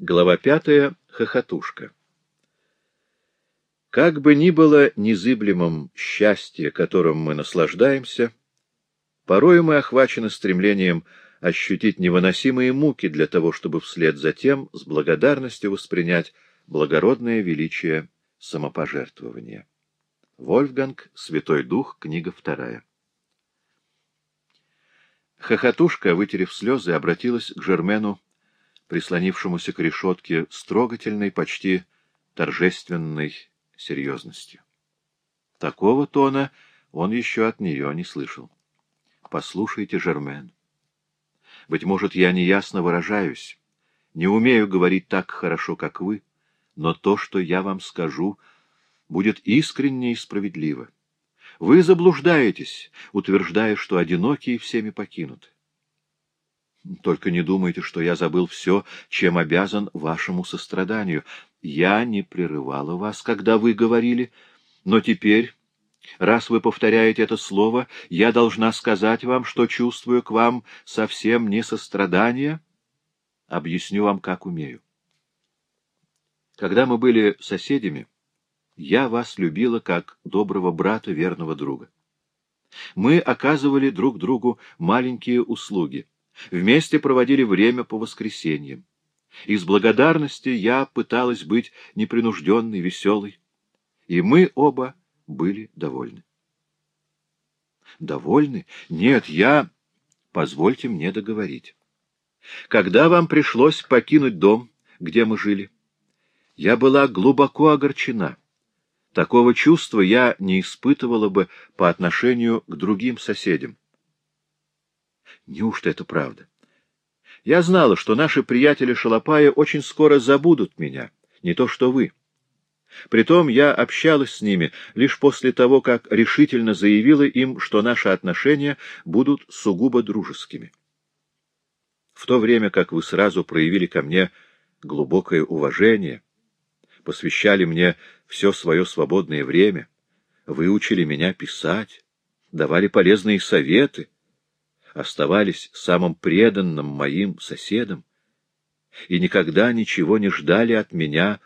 Глава пятая. Хохотушка. Как бы ни было незыблемым счастье, которым мы наслаждаемся, порой мы охвачены стремлением ощутить невыносимые муки для того, чтобы вслед за тем с благодарностью воспринять благородное величие самопожертвования. Вольфганг, Святой Дух, книга вторая. Хохотушка, вытерев слезы, обратилась к Жермену, прислонившемуся к решетке, с трогательной, почти торжественной серьезностью. Такого тона он еще от нее не слышал. «Послушайте, Жермен, быть может, я неясно выражаюсь, не умею говорить так хорошо, как вы, но то, что я вам скажу, будет искренне и справедливо. Вы заблуждаетесь, утверждая, что одинокие всеми покинуты. Только не думайте, что я забыл все, чем обязан вашему состраданию. Я не прерывала вас, когда вы говорили, но теперь, раз вы повторяете это слово, я должна сказать вам, что чувствую к вам совсем не сострадание. Объясню вам, как умею. Когда мы были соседями, я вас любила как доброго брата, верного друга. Мы оказывали друг другу маленькие услуги, вместе проводили время по воскресеньям. Из благодарности я пыталась быть непринужденной, веселой, и мы оба были довольны. Довольны? Нет, я... Позвольте мне договорить. Когда вам пришлось покинуть дом, где мы жили, я была глубоко огорчена. Такого чувства я не испытывала бы по отношению к другим соседям. Неужто это правда? Я знала, что наши приятели Шалопая очень скоро забудут меня, не то что вы. Притом я общалась с ними лишь после того, как решительно заявила им, что наши отношения будут сугубо дружескими. В то время как вы сразу проявили ко мне глубокое уважение, посвящали мне все свое свободное время, выучили меня писать, давали полезные советы, оставались самым преданным моим соседом и никогда ничего не ждали от меня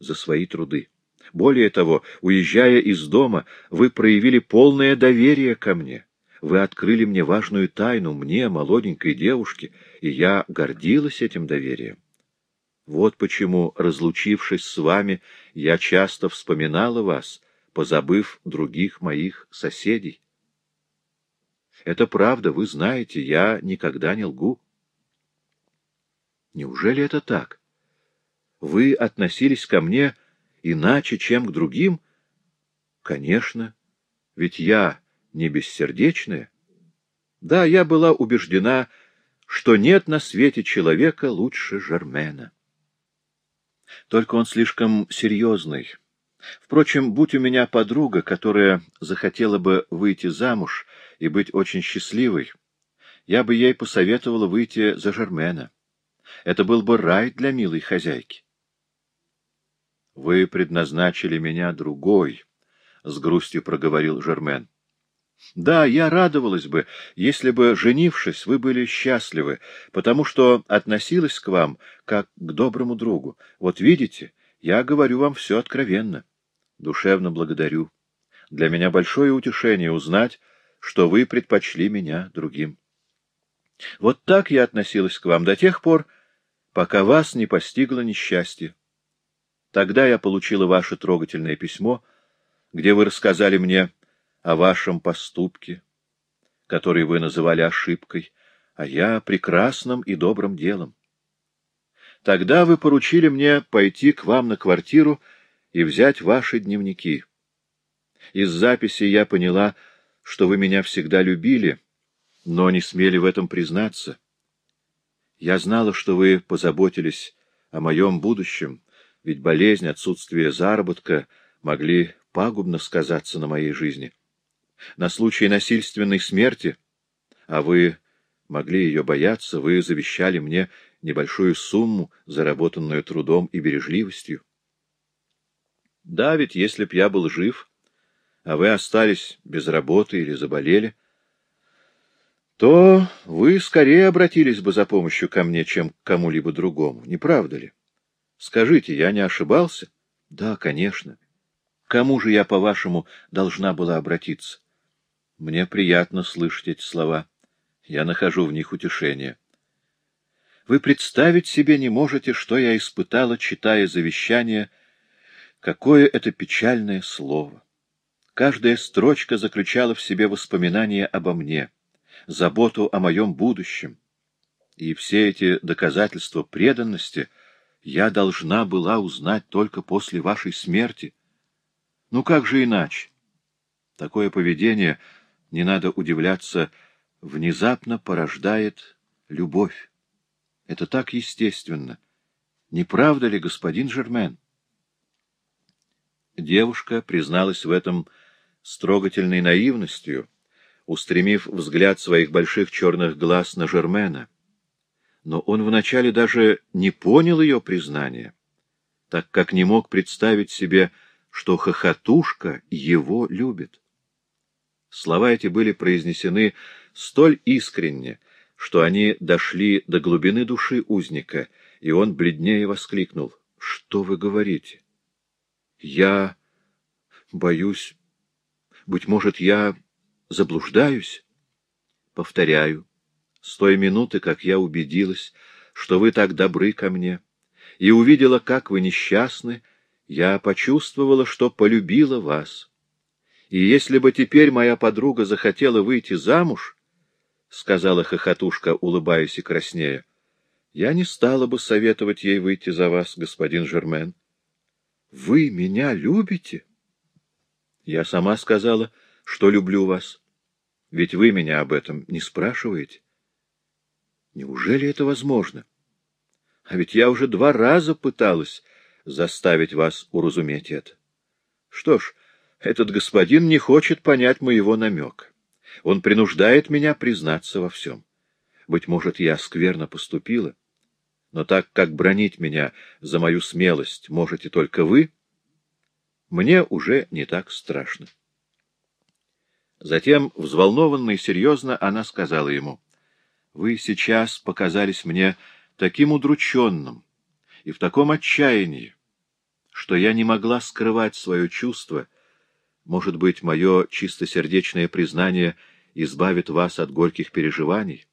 за свои труды. Более того, уезжая из дома, вы проявили полное доверие ко мне. Вы открыли мне важную тайну, мне, молоденькой девушке, и я гордилась этим доверием. Вот почему, разлучившись с вами, я часто вспоминала вас, позабыв других моих соседей. Это правда, вы знаете, я никогда не лгу. Неужели это так? Вы относились ко мне иначе, чем к другим? Конечно, ведь я не бессердечная. Да, я была убеждена, что нет на свете человека лучше Жермена. Только он слишком серьезный. Впрочем, будь у меня подруга, которая захотела бы выйти замуж и быть очень счастливой, я бы ей посоветовала выйти за Жермена. Это был бы рай для милой хозяйки. — Вы предназначили меня другой, — с грустью проговорил Жермен. Да, я радовалась бы, если бы, женившись, вы были счастливы, потому что относилась к вам как к доброму другу. Вот видите, я говорю вам все откровенно. Душевно благодарю. Для меня большое утешение узнать, что вы предпочли меня другим. Вот так я относилась к вам до тех пор, пока вас не постигло несчастье. Тогда я получила ваше трогательное письмо, где вы рассказали мне о вашем поступке, который вы называли ошибкой, а я прекрасным и добрым делом. Тогда вы поручили мне пойти к вам на квартиру и взять ваши дневники. Из записи я поняла, что вы меня всегда любили, но не смели в этом признаться. Я знала, что вы позаботились о моем будущем, ведь болезнь, отсутствие заработка могли пагубно сказаться на моей жизни на случай насильственной смерти, а вы могли ее бояться, вы завещали мне небольшую сумму, заработанную трудом и бережливостью. Да, ведь если б я был жив, а вы остались без работы или заболели, то вы скорее обратились бы за помощью ко мне, чем к кому-либо другому, не правда ли? Скажите, я не ошибался? Да, конечно. Кому же я, по-вашему, должна была обратиться? Мне приятно слышать эти слова. Я нахожу в них утешение. Вы представить себе не можете, что я испытала, читая завещание, какое это печальное слово. Каждая строчка заключала в себе воспоминания обо мне, заботу о моем будущем. И все эти доказательства преданности я должна была узнать только после вашей смерти. Ну как же иначе? Такое поведение, не надо удивляться, внезапно порождает любовь. Это так естественно. Не правда ли, господин Жермен? Девушка призналась в этом с трогательной наивностью, устремив взгляд своих больших черных глаз на Жермена. Но он вначале даже не понял ее признания, так как не мог представить себе, что хохотушка его любит. Слова эти были произнесены столь искренне, что они дошли до глубины души узника, и он бледнее воскликнул. — Что вы говорите? — Я боюсь. Быть может, я заблуждаюсь? — Повторяю, с той минуты, как я убедилась, что вы так добры ко мне, и увидела, как вы несчастны, я почувствовала, что полюбила вас. И если бы теперь моя подруга захотела выйти замуж, — сказала хохотушка, улыбаясь и краснея, — я не стала бы советовать ей выйти за вас, господин Жермен. — Вы меня любите? Я сама сказала, что люблю вас. Ведь вы меня об этом не спрашиваете. Неужели это возможно? А ведь я уже два раза пыталась заставить вас уразуметь это. Что ж, этот господин не хочет понять моего намека. Он принуждает меня признаться во всем. Быть может, я скверно поступила, но так как бронить меня за мою смелость можете только вы, мне уже не так страшно. Затем, взволнованно и серьезно, она сказала ему, — Вы сейчас показались мне таким удрученным и в таком отчаянии, что я не могла скрывать свое чувство. Может быть, мое чистосердечное признание избавит вас от горьких переживаний?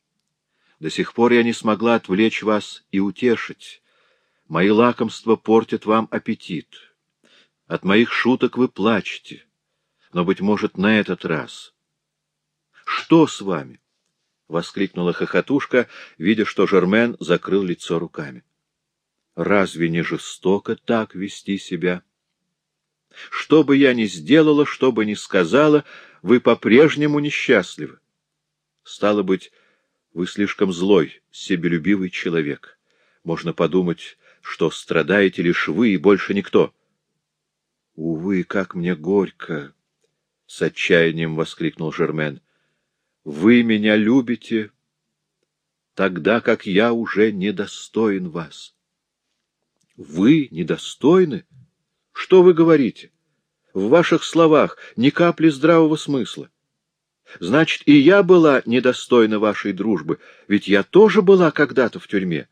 До сих пор я не смогла отвлечь вас и утешить. Мои лакомства портят вам аппетит. От моих шуток вы плачете. Но, быть может, на этот раз. — Что с вами? — воскликнула хохотушка, видя, что Жермен закрыл лицо руками. Разве не жестоко так вести себя? Что бы я ни сделала, что бы ни сказала, вы по-прежнему несчастливы. Стало быть, вы слишком злой, себелюбивый человек. Можно подумать, что страдаете лишь вы и больше никто. Увы, как мне горько! — с отчаянием воскликнул Жермен. — Вы меня любите, тогда как я уже недостоин вас. Вы недостойны? Что вы говорите? В ваших словах ни капли здравого смысла. Значит, и я была недостойна вашей дружбы, ведь я тоже была когда-то в тюрьме.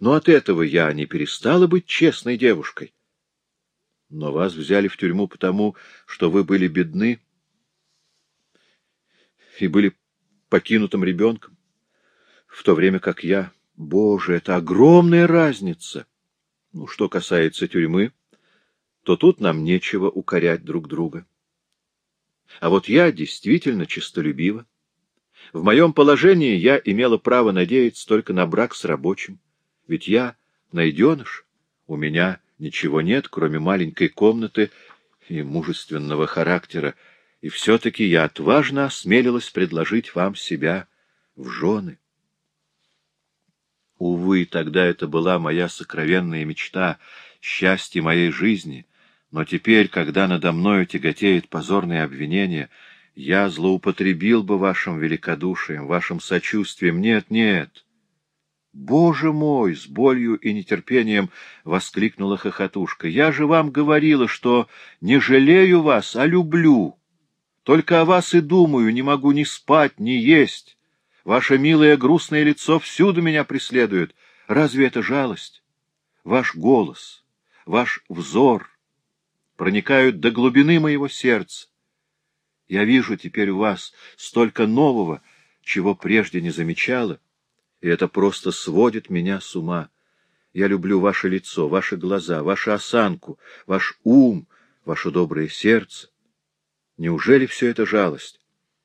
Но от этого я не перестала быть честной девушкой. Но вас взяли в тюрьму потому, что вы были бедны и были покинутым ребенком, в то время как я... Боже, это огромная разница! Ну, что касается тюрьмы, то тут нам нечего укорять друг друга. А вот я действительно честолюбива. В моем положении я имела право надеяться только на брак с рабочим. Ведь я найденыш, у меня ничего нет, кроме маленькой комнаты и мужественного характера, и все-таки я отважно осмелилась предложить вам себя в жены. Увы, тогда это была моя сокровенная мечта, счастье моей жизни. Но теперь, когда надо мною тяготеет позорное обвинение, я злоупотребил бы вашим великодушием, вашим сочувствием. Нет, нет. Боже мой! С болью и нетерпением воскликнула хохотушка. Я же вам говорила, что не жалею вас, а люблю. Только о вас и думаю, не могу ни спать, ни есть. Ваше милое грустное лицо всюду меня преследует. Разве это жалость? ваш голос, ваш взор проникают до глубины моего сердца. Я вижу теперь у вас столько нового, чего прежде не замечала, и это просто сводит меня с ума. Я люблю ваше лицо, ваши глаза, вашу осанку, ваш ум, ваше доброе сердце. Неужели все это жалость?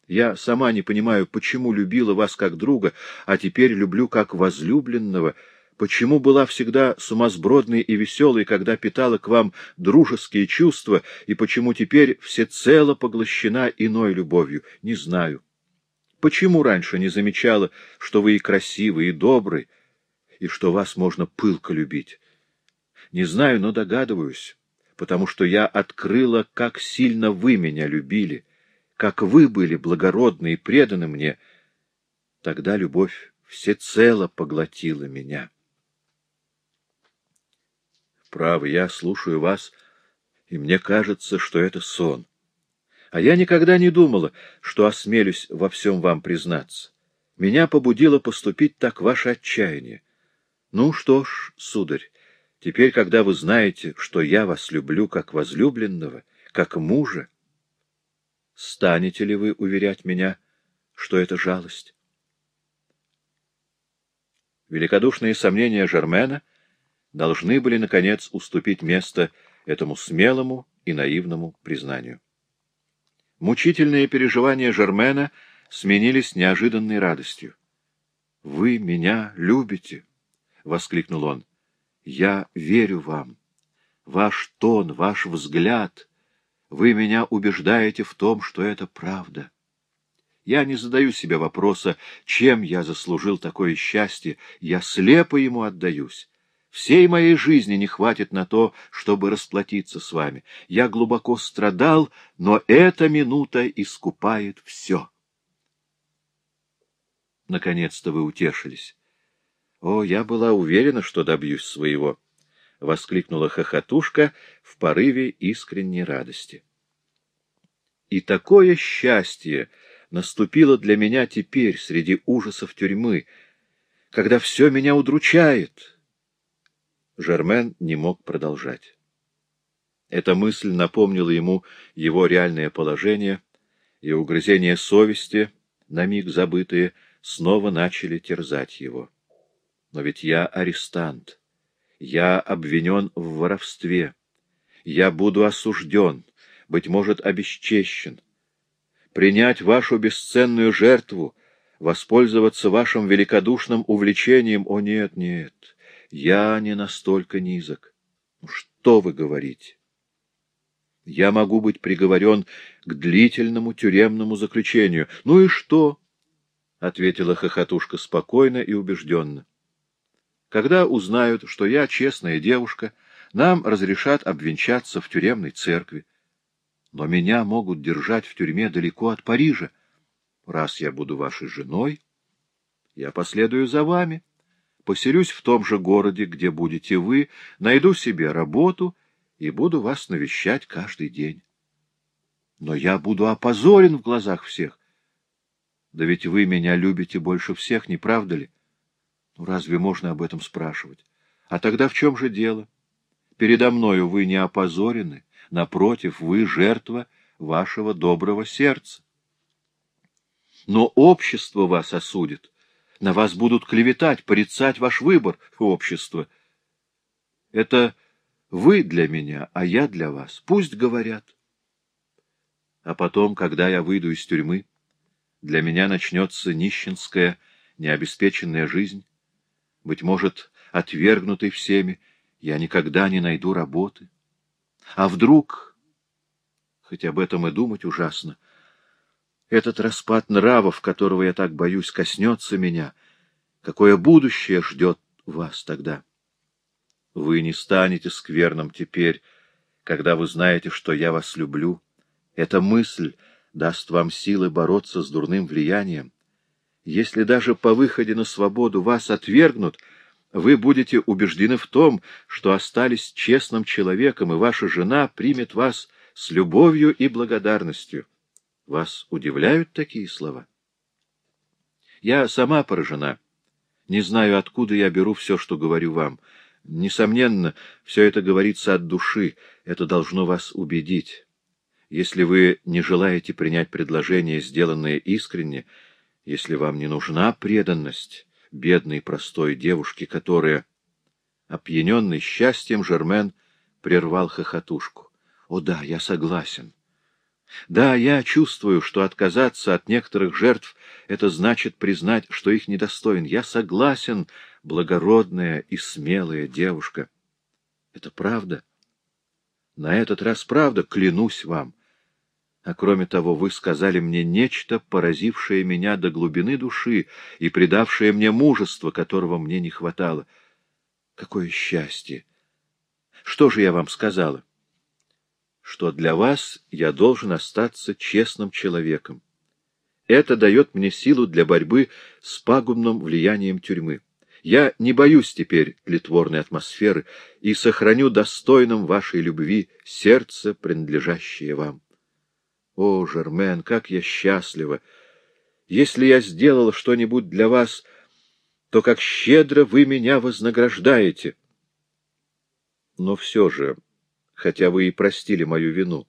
Я сама не понимаю, почему любила вас как друга, а теперь люблю как возлюбленного, почему была всегда сумасбродной и веселой, когда питала к вам дружеские чувства, и почему теперь всецело поглощена иной любовью, не знаю. Почему раньше не замечала, что вы и красивый, и добрый, и что вас можно пылко любить? Не знаю, но догадываюсь, потому что я открыла, как сильно вы меня любили, как вы были благородны и преданы мне, тогда любовь всецело поглотила меня. Право, я слушаю вас, и мне кажется, что это сон. А я никогда не думала, что осмелюсь во всем вам признаться. Меня побудило поступить так ваше отчаяние. Ну что ж, сударь, теперь, когда вы знаете, что я вас люблю как возлюбленного, как мужа, Станете ли вы уверять меня, что это жалость? Великодушные сомнения Жермена должны были, наконец, уступить место этому смелому и наивному признанию. Мучительные переживания Жермена сменились неожиданной радостью. — Вы меня любите! — воскликнул он. — Я верю вам. Ваш тон, ваш взгляд — вы меня убеждаете в том, что это правда. Я не задаю себе вопроса, чем я заслужил такое счастье, я слепо ему отдаюсь. Всей моей жизни не хватит на то, чтобы расплатиться с вами. Я глубоко страдал, но эта минута искупает все. Наконец-то вы утешились. О, я была уверена, что добьюсь своего. — воскликнула хохотушка в порыве искренней радости. И такое счастье наступило для меня теперь среди ужасов тюрьмы, когда все меня удручает. Жермен не мог продолжать. Эта мысль напомнила ему его реальное положение, и угрызения совести, на миг забытые, снова начали терзать его. Но ведь я арестант. Я обвинен в воровстве. Я буду осужден, быть может, обесчещен. Принять вашу бесценную жертву, воспользоваться вашим великодушным увлечением, о нет, нет, я не настолько низок. Ну, что вы говорите? Я могу быть приговорен к длительному тюремному заключению. Ну и что? — ответила хохотушка спокойно и убежденно. Когда узнают, что я честная девушка, нам разрешат обвенчаться в тюремной церкви. Но меня могут держать в тюрьме далеко от Парижа. Раз я буду вашей женой, я последую за вами, поселюсь в том же городе, где будете вы, найду себе работу и буду вас навещать каждый день. Но я буду опозорен в глазах всех. Да ведь вы меня любите больше всех, не правда ли? Ну, разве можно об этом спрашивать? А тогда в чем же дело? Передо мною вы не опозорены, напротив, вы жертва вашего доброго сердца. Но общество вас осудит, на вас будут клеветать, порицать ваш выбор, общество. Это вы для меня, а я для вас. Пусть говорят. А потом, когда я выйду из тюрьмы, для меня начнется нищенская, необеспеченная жизнь, быть может, отвергнутый всеми, я никогда не найду работы. А вдруг, хоть об этом и думать ужасно, этот распад нравов, которого я так боюсь, коснется меня, какое будущее ждет вас тогда? Вы не станете скверным теперь, когда вы знаете, что я вас люблю. Эта мысль даст вам силы бороться с дурным влиянием. Если даже по выходе на свободу вас отвергнут, вы будете убеждены в том, что остались честным человеком, и ваша жена примет вас с любовью и благодарностью. Вас удивляют такие слова? Я сама поражена. Не знаю, откуда я беру все, что говорю вам. Несомненно, все это говорится от души, это должно вас убедить. Если вы не желаете принять предложение, сделанное искренне, если вам не нужна преданность бедной простой девушки, которая, опьяненный счастьем, Жермен прервал хохотушку. — О да, я согласен. Да, я чувствую, что отказаться от некоторых жертв — это значит признать, что их недостоин. Я согласен, благородная и смелая девушка. Это правда. На этот раз правда, клянусь вам. А кроме того, вы сказали мне нечто, поразившее меня до глубины души и придавшее мне мужество, которого мне не хватало. Какое счастье! Что же я вам сказала? Что для вас я должен остаться честным человеком. Это дает мне силу для борьбы с пагубным влиянием тюрьмы. Я не боюсь теперь тлетворной атмосферы и сохраню достойным вашей любви сердце, принадлежащее вам. О, Жермен, как я счастлива! Если я сделала что-нибудь для вас, то как щедро вы меня вознаграждаете. Но все же, хотя вы и простили мою вину,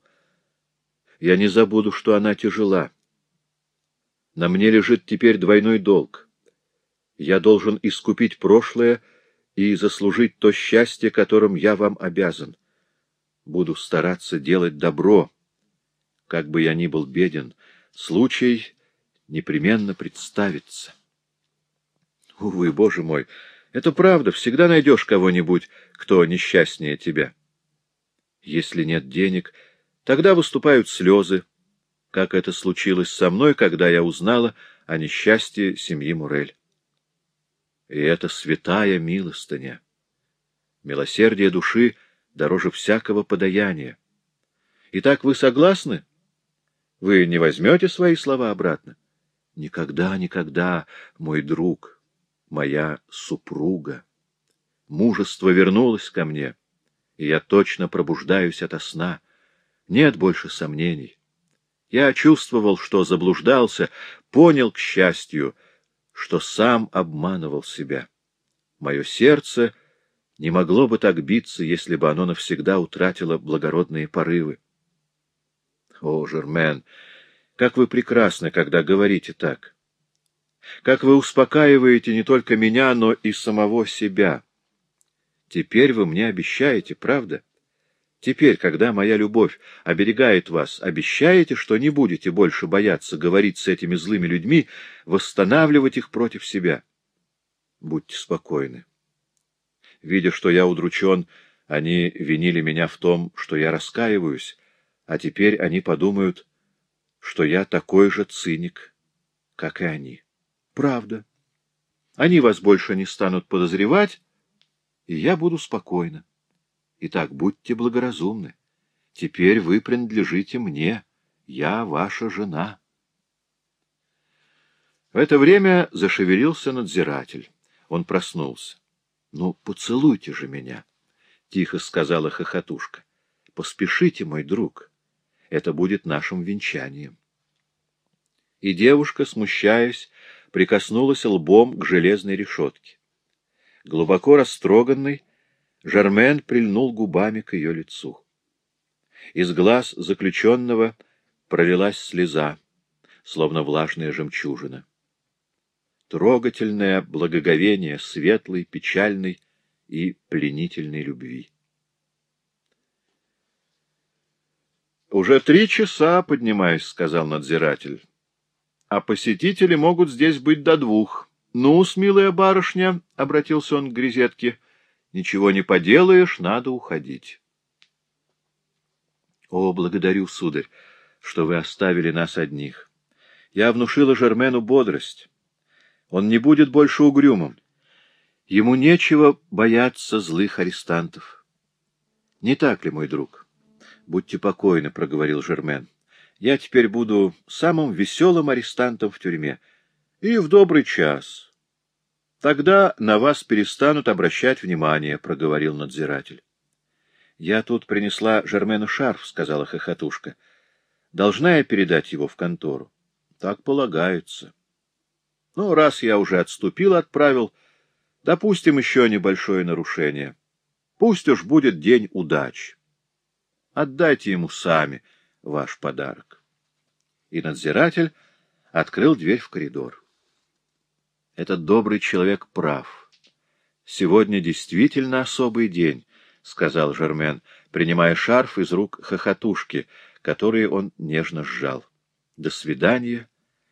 я не забуду, что она тяжела. На мне лежит теперь двойной долг. Я должен искупить прошлое и заслужить то счастье, которым я вам обязан. Буду стараться делать добро, как бы я ни был беден, случай непременно представится. Увы, боже мой, это правда, всегда найдешь кого-нибудь, кто несчастнее тебя. Если нет денег, тогда выступают слезы, как это случилось со мной, когда я узнала о несчастье семьи Мурель. И это святая милостыня. Милосердие души дороже всякого подаяния. Итак, вы согласны? Вы не возьмете свои слова обратно? Никогда, никогда, мой друг, моя супруга. Мужество вернулось ко мне, и я точно пробуждаюсь ото сна. Нет больше сомнений. Я чувствовал, что заблуждался, понял, к счастью, что сам обманывал себя. Мое сердце не могло бы так биться, если бы оно навсегда утратило благородные порывы. О, Жермен, как вы прекрасны, когда говорите так! Как вы успокаиваете не только меня, но и самого себя! Теперь вы мне обещаете, правда? Теперь, когда моя любовь оберегает вас, обещаете, что не будете больше бояться говорить с этими злыми людьми, восстанавливать их против себя? Будьте спокойны. Видя, что я удручен, они винили меня в том, что я раскаиваюсь, а теперь они подумают, что я такой же циник, как и они. Правда. Они вас больше не станут подозревать, и я буду спокойна. Итак, будьте благоразумны. Теперь вы принадлежите мне. Я ваша жена. В это время зашевелился надзиратель. Он проснулся. — Ну, поцелуйте же меня, — тихо сказала хохотушка. — Поспешите, мой друг. Это будет нашим венчанием. И девушка, смущаясь, прикоснулась лбом к железной решетке. Глубоко растроганный, Жармен прильнул губами к ее лицу. Из глаз заключенного пролилась слеза, словно влажная жемчужина. Трогательное благоговение светлой, печальной и пленительной любви. — Уже три часа поднимаюсь, — сказал надзиратель. — А посетители могут здесь быть до двух. — Ну, смелая барышня, — обратился он к грезетке, — ничего не поделаешь, надо уходить. — О, благодарю, сударь, что вы оставили нас одних. Я внушила Жермену бодрость. Он не будет больше угрюмым. Ему нечего бояться злых арестантов. Не так ли, мой друг? — Будьте покойны, — проговорил Жермен. — Я теперь буду самым веселым арестантом в тюрьме. И в добрый час. Тогда на вас перестанут обращать внимание, — проговорил надзиратель. — Я тут принесла Жермену шарф, — сказала хохотушка. — Должна я передать его в контору? — Так полагается. — Ну, раз я уже отступил, отправил, допустим еще небольшое нарушение — Пусть уж будет день удач. Отдайте ему сами ваш подарок. И надзиратель открыл дверь в коридор. Этот добрый человек прав. Сегодня действительно особый день, — сказал Жермен, принимая шарф из рук хохотушки, которые он нежно сжал. До свидания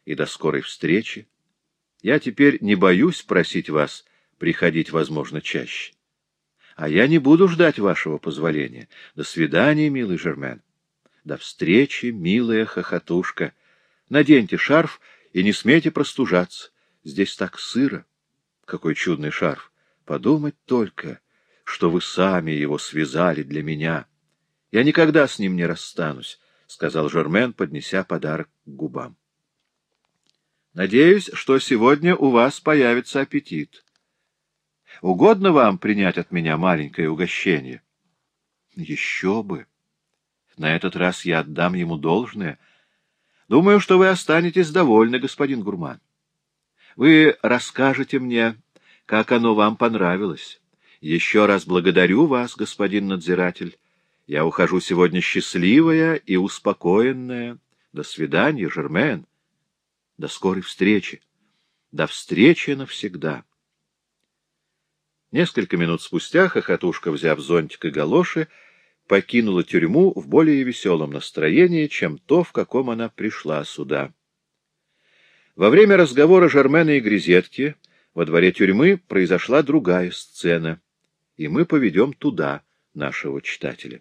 и до скорой встречи. Я теперь не боюсь просить вас приходить, возможно, чаще. А я не буду ждать вашего позволения. До свидания, милый Жермен. До встречи, милая хохотушка. Наденьте шарф и не смейте простужаться. Здесь так сыро. Какой чудный шарф. Подумать только, что вы сами его связали для меня. Я никогда с ним не расстанусь, — сказал Жермен, поднеся подарок к губам. Надеюсь, что сегодня у вас появится аппетит. Угодно вам принять от меня маленькое угощение? Еще бы! На этот раз я отдам ему должное. Думаю, что вы останетесь довольны, господин Гурман. Вы расскажете мне, как оно вам понравилось. Еще раз благодарю вас, господин надзиратель. Я ухожу сегодня счастливая и успокоенная. До свидания, Жермен. До скорой встречи. До встречи навсегда. Несколько минут спустя хохотушка, взяв зонтик и галоши, покинула тюрьму в более веселом настроении, чем то, в каком она пришла сюда. Во время разговора Жермена и Грезетки во дворе тюрьмы произошла другая сцена, и мы поведем туда нашего читателя.